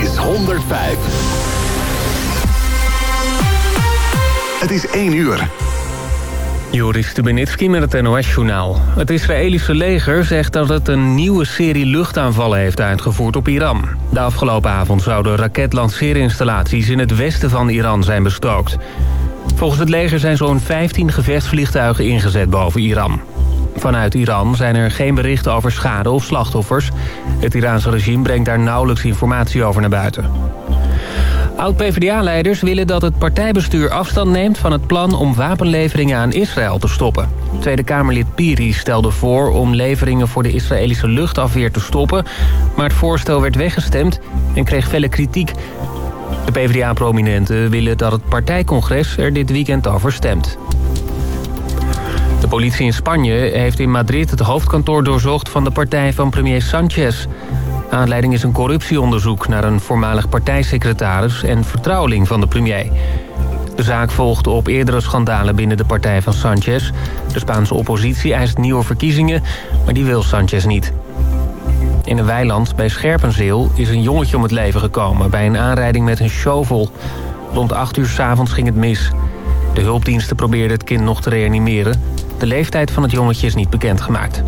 is 105. Het is 1 uur. Joris Stubenitski met het NOS-journaal. Het Israëlische leger zegt dat het een nieuwe serie luchtaanvallen heeft uitgevoerd op Iran. De afgelopen avond zouden raketlanceerinstallaties in het westen van Iran zijn bestookt. Volgens het leger zijn zo'n 15 gevechtsvliegtuigen ingezet boven Iran. Vanuit Iran zijn er geen berichten over schade of slachtoffers. Het Iraanse regime brengt daar nauwelijks informatie over naar buiten. Oud-PVDA-leiders willen dat het partijbestuur afstand neemt... van het plan om wapenleveringen aan Israël te stoppen. Tweede Kamerlid Piri stelde voor om leveringen voor de Israëlische luchtafweer te stoppen... maar het voorstel werd weggestemd en kreeg felle kritiek. De PvdA-prominenten willen dat het partijcongres er dit weekend over stemt. De politie in Spanje heeft in Madrid het hoofdkantoor doorzocht... van de partij van premier Sanchez... Aanleiding is een corruptieonderzoek naar een voormalig partijsecretaris... en vertrouweling van de premier. De zaak volgde op eerdere schandalen binnen de partij van Sanchez. De Spaanse oppositie eist nieuwe verkiezingen, maar die wil Sanchez niet. In een weiland bij Scherpenzeel is een jongetje om het leven gekomen... bij een aanrijding met een shovel. Rond 8 uur s'avonds ging het mis. De hulpdiensten probeerden het kind nog te reanimeren. De leeftijd van het jongetje is niet bekendgemaakt.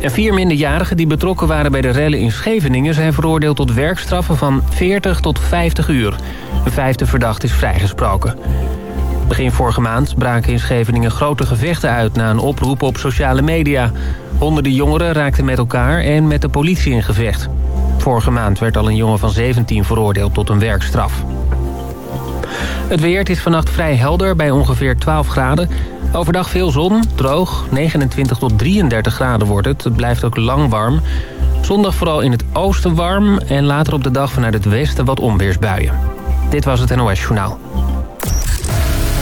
En vier minderjarigen die betrokken waren bij de rellen in Scheveningen... zijn veroordeeld tot werkstraffen van 40 tot 50 uur. Een vijfde verdacht is vrijgesproken. Begin vorige maand braken in Scheveningen grote gevechten uit... na een oproep op sociale media. Honderden jongeren raakten met elkaar en met de politie in gevecht. Vorige maand werd al een jongen van 17 veroordeeld tot een werkstraf. Het weer is vannacht vrij helder bij ongeveer 12 graden. Overdag veel zon, droog, 29 tot 33 graden wordt het. Het blijft ook lang warm. Zondag vooral in het oosten warm en later op de dag vanuit het westen wat onweersbuien. Dit was het NOS Journaal.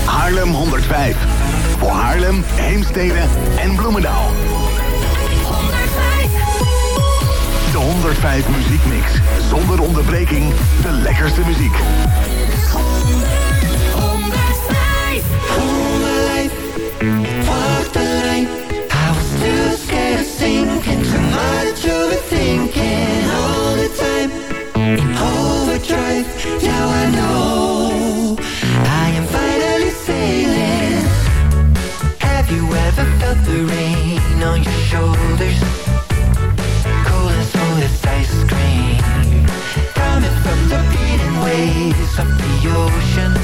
Haarlem 105. Voor Haarlem, Heemstede en Bloemendaal. 105. De 105 muziekmix. Zonder onderbreking. De lekkerste muziek. Too much overthinking all the time. In overdrive. Now I know I am finally sailing. Have you ever felt the rain on your shoulders? Cool as smooth as ice cream. Coming from the beating waves of the ocean.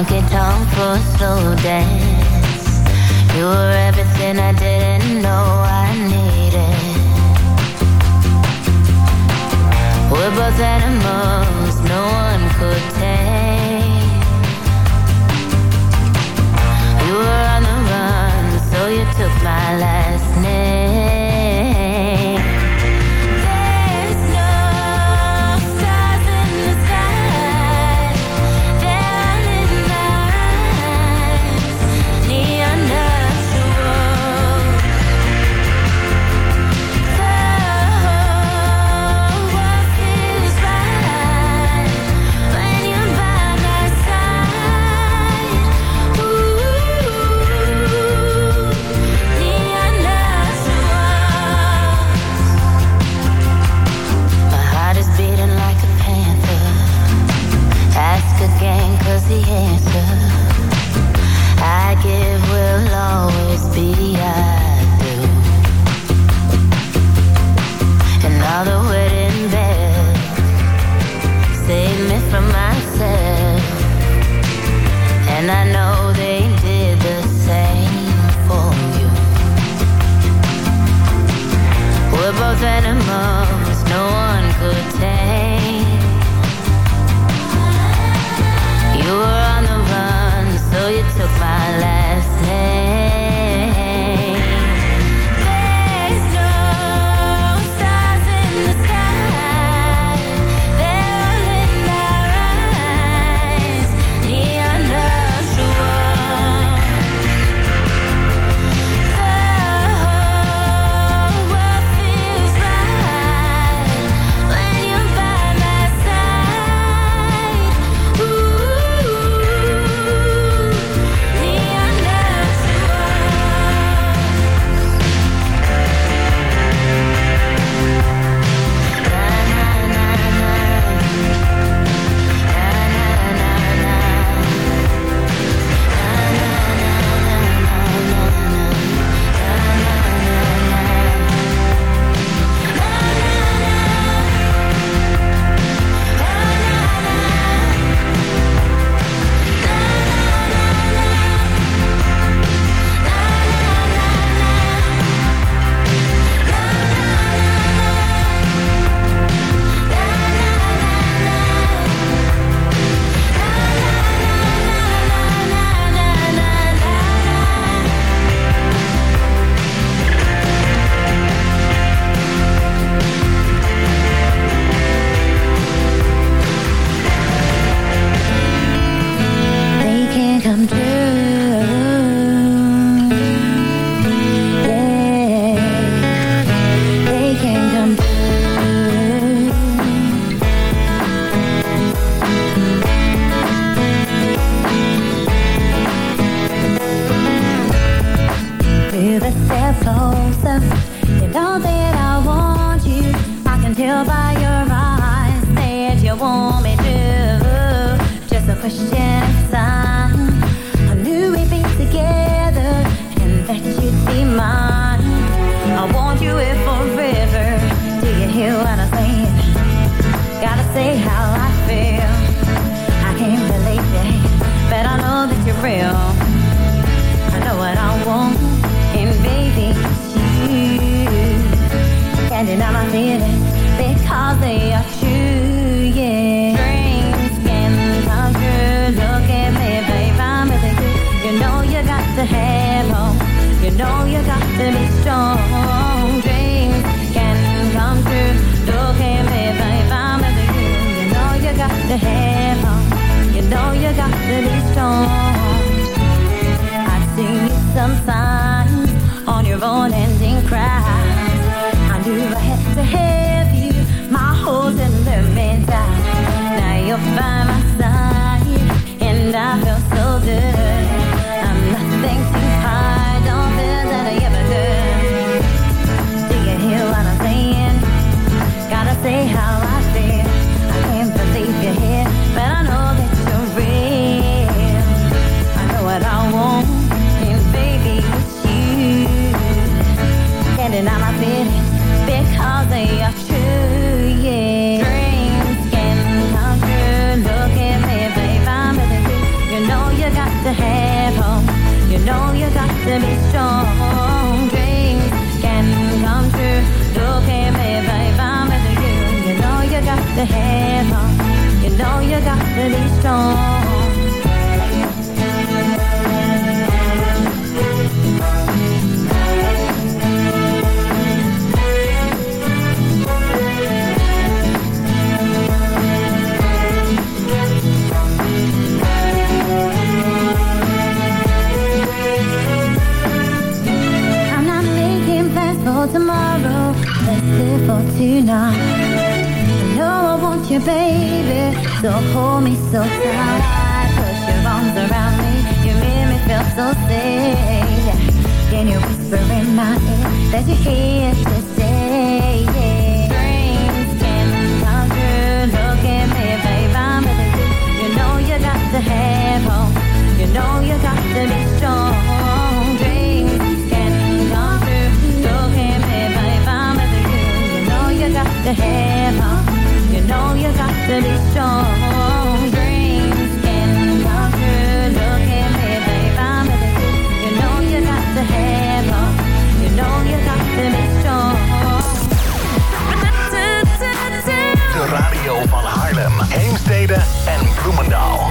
honky tonk for a slow dance. You were everything I didn't know I needed. We're both animals, no one could tame. You were on the run, so you took my last. the answer. I give will always be I do. And all the wedding bells me from myself. And I know they did the same for you. We're both animals, no one 거예요. Tomorrow. Let's live for tonight. I know I want you, baby. So hold me so tight. Push your arms around me. You make me feel so safe. Can you whisper in my ear that you're here to stay? Yeah. Dreams can come true. Look at me, babe. I'm with you. You know you got to have hope. You know you got to be strong. To have hope. You know you got to be strong. Dreams can come true. Look at me, babe. I'm with you. Know you got to have hope. You know you got to be strong. De radio van Haarlem, Heemstede en Bloemendaal.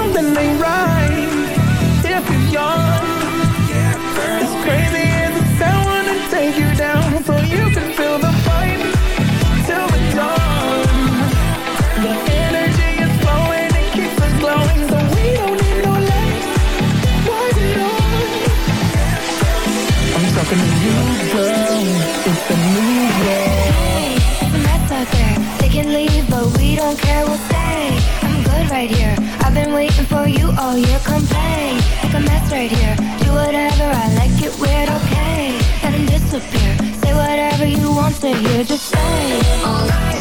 something ain't right. If you're young it's crazy as it sounds Wanna take you down So you can feel the fight Till the dawn. The energy is flowing It keeps us glowing So we don't need no lights Why it on? I'm talking to you, girl. It's the new world Met that girl They can leave but we don't care We'll stay I'm good right here. I've been waiting for you all year. Come play, make a mess right here. Do whatever I like it weird, okay? Let him disappear. Say whatever you want to hear. Just say. Alright.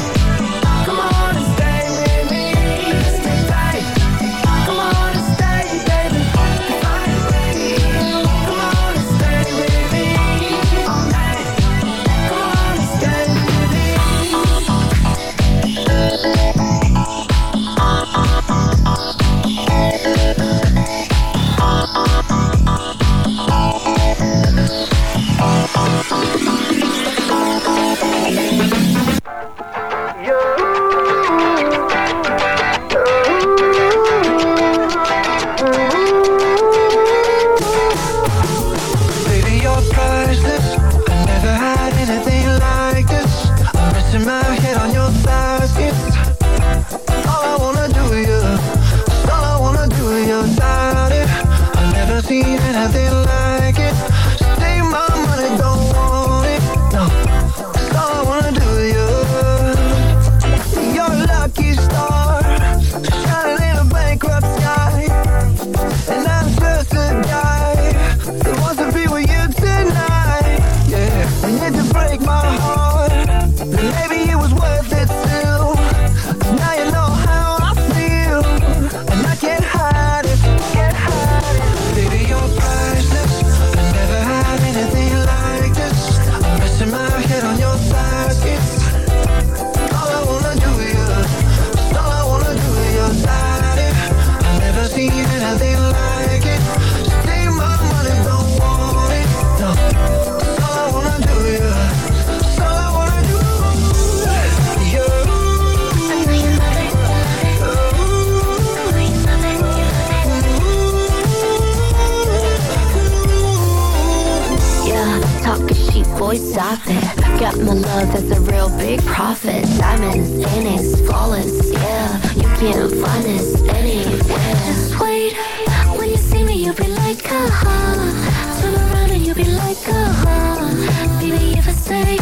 Big profit. Diamonds, Phoenix, flawless, yeah. You can't find this anywhere. Just wait, when you see me, you'll be like, uh-huh. Turn around and you'll be like, uh-huh. Baby, if I say,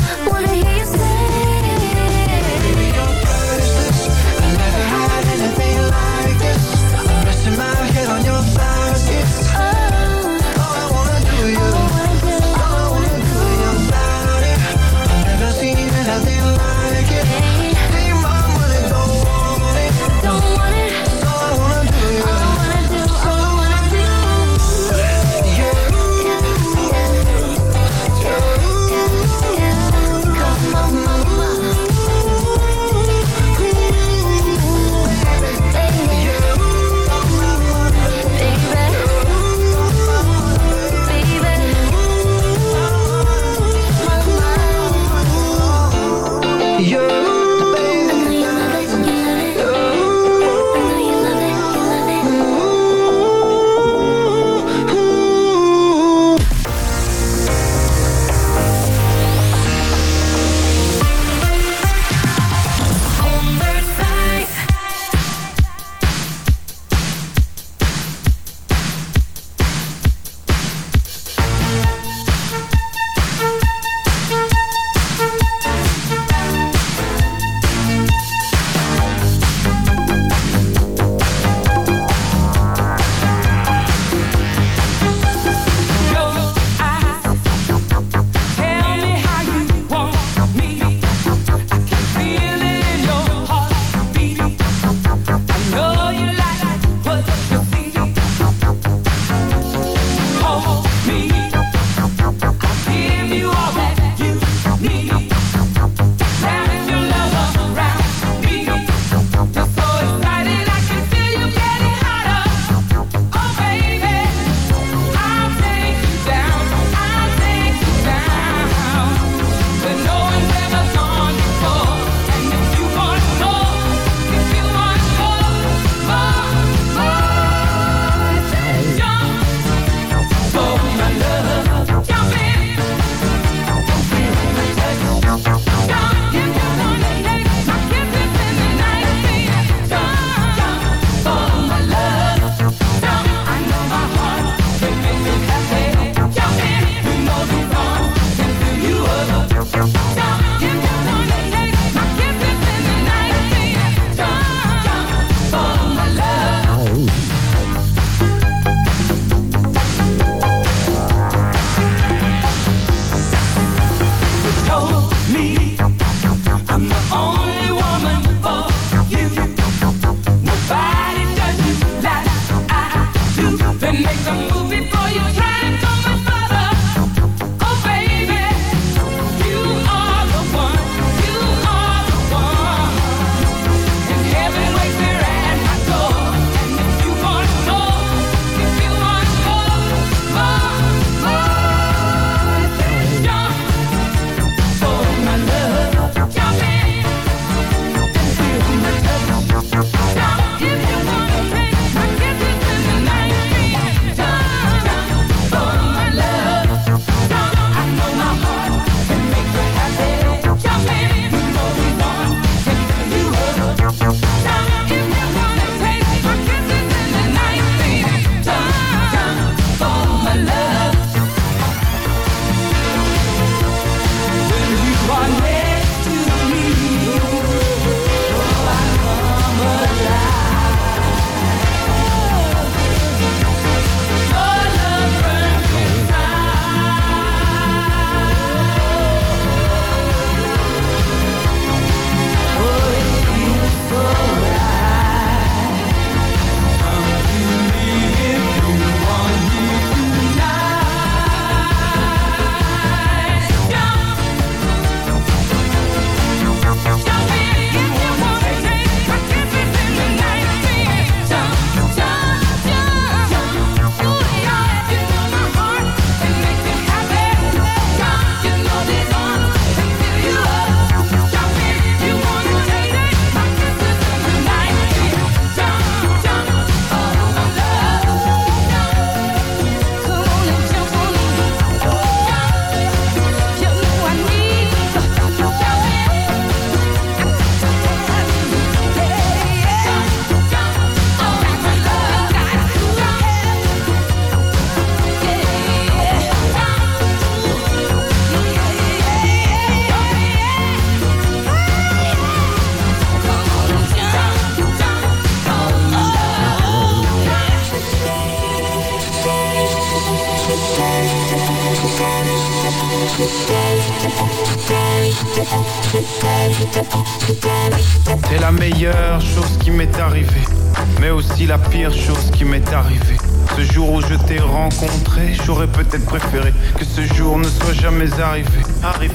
je t'ai rencontré, j'aurais peut-être préféré que ce jour ne soit jamais arrivé. Arrivé.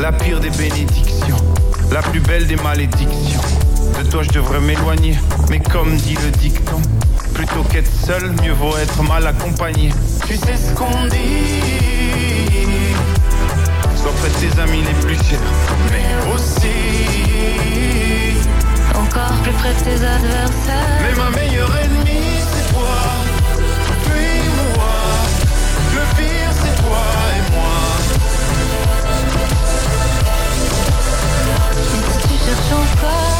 La pire des bénédictions, la plus belle des malédictions. De toi je devrais m'éloigner, mais comme dit le dicton, plutôt qu'être seul, mieux vaut être mal accompagné. Tu sais ce qu'on dit Sois près de tes amis les plus chers, mais aussi Encore plus près de tes adversaires. Mais ma meilleure ennemie ton corps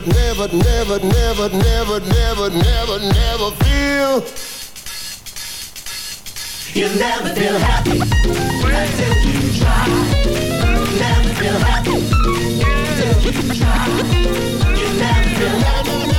never, never, never, never, never, never, never, never feel. You'll never feel happy until you try. You'll never feel happy until you try. You'll never feel happy.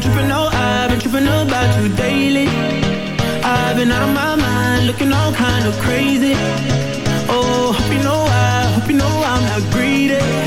been tripping, no, I've been tripping about you daily. I've been out of my mind, looking all kind of crazy. Oh, hope you know I, hope you know I'm not greedy.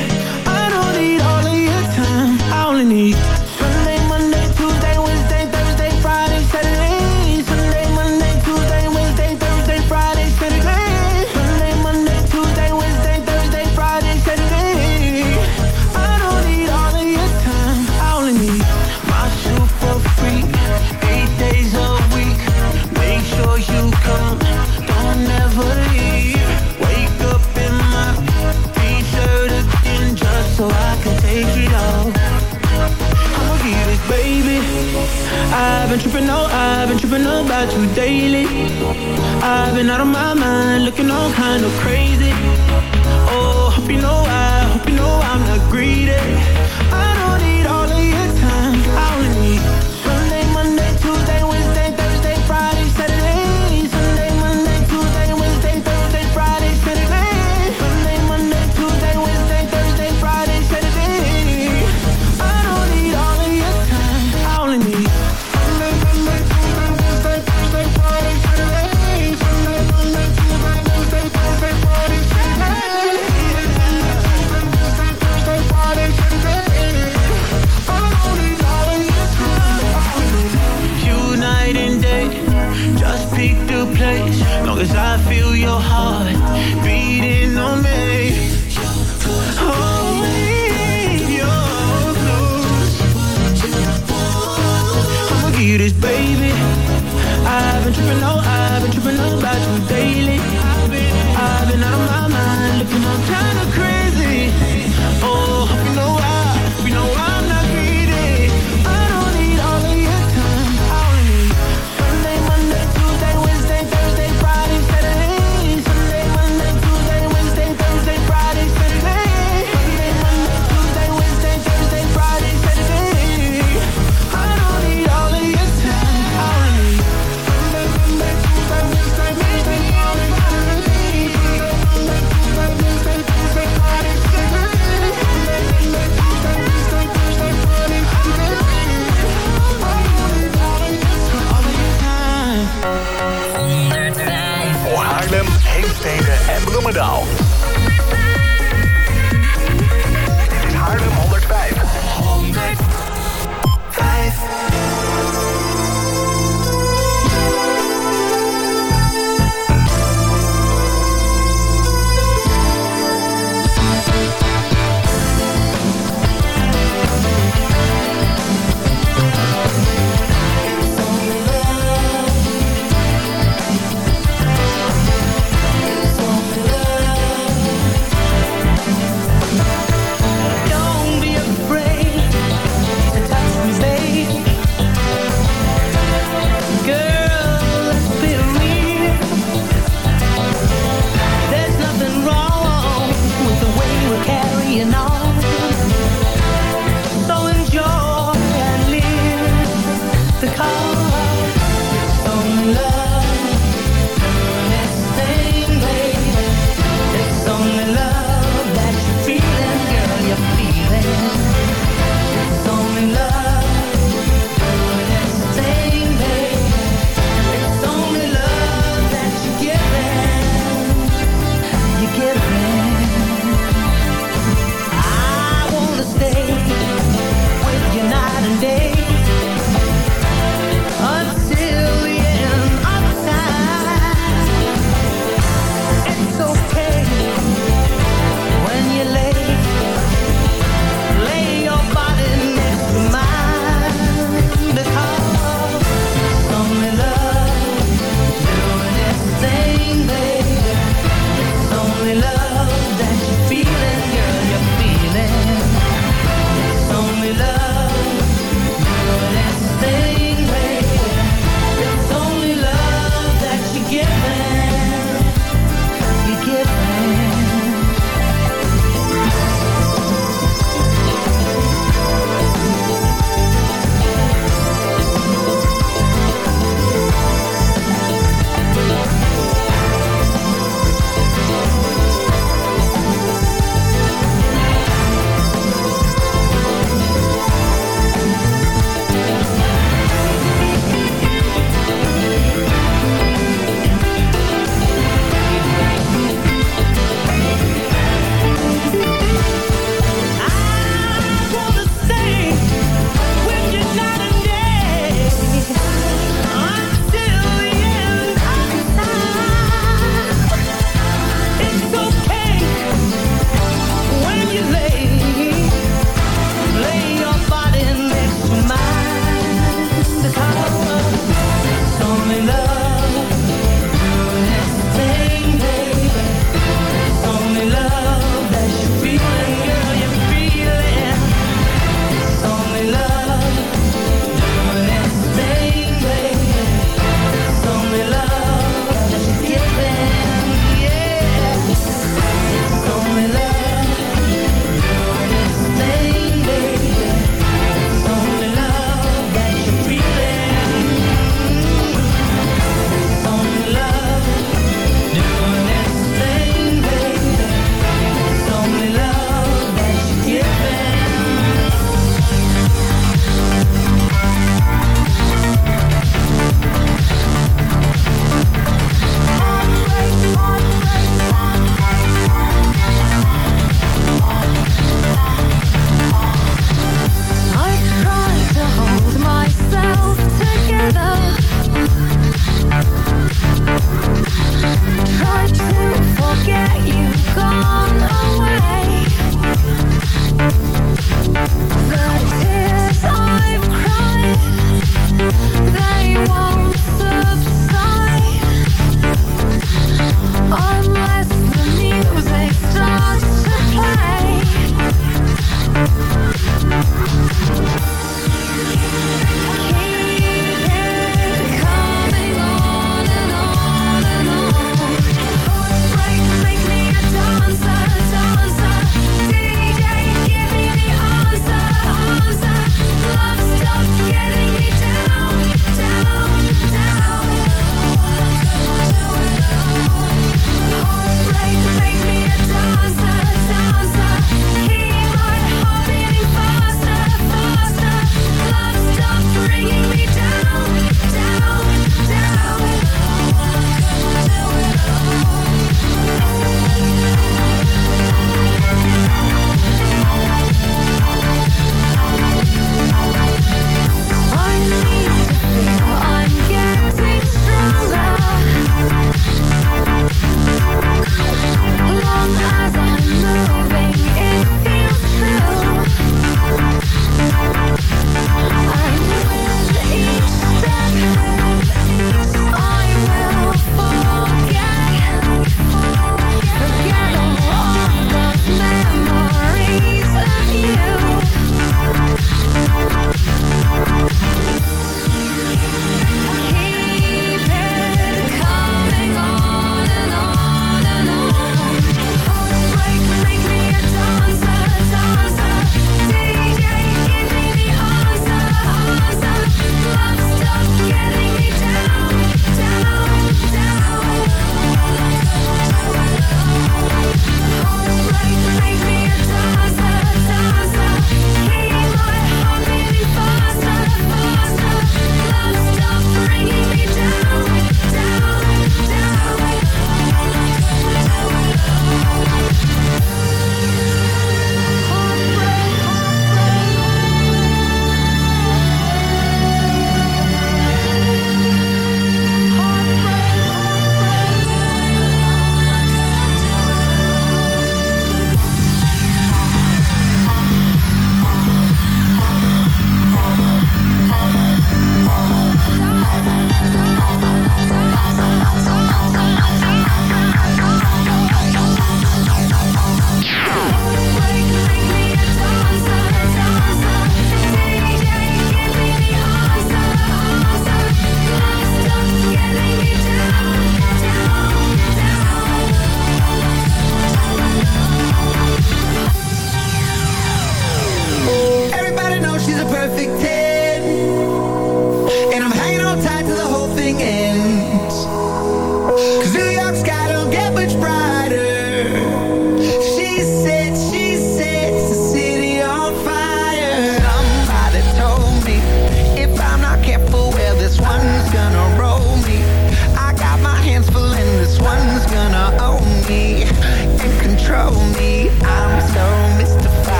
I've been tripping, oh, I've been tripping about you daily. I've been out of my mind, looking all kind of crazy. Oh, hope you know I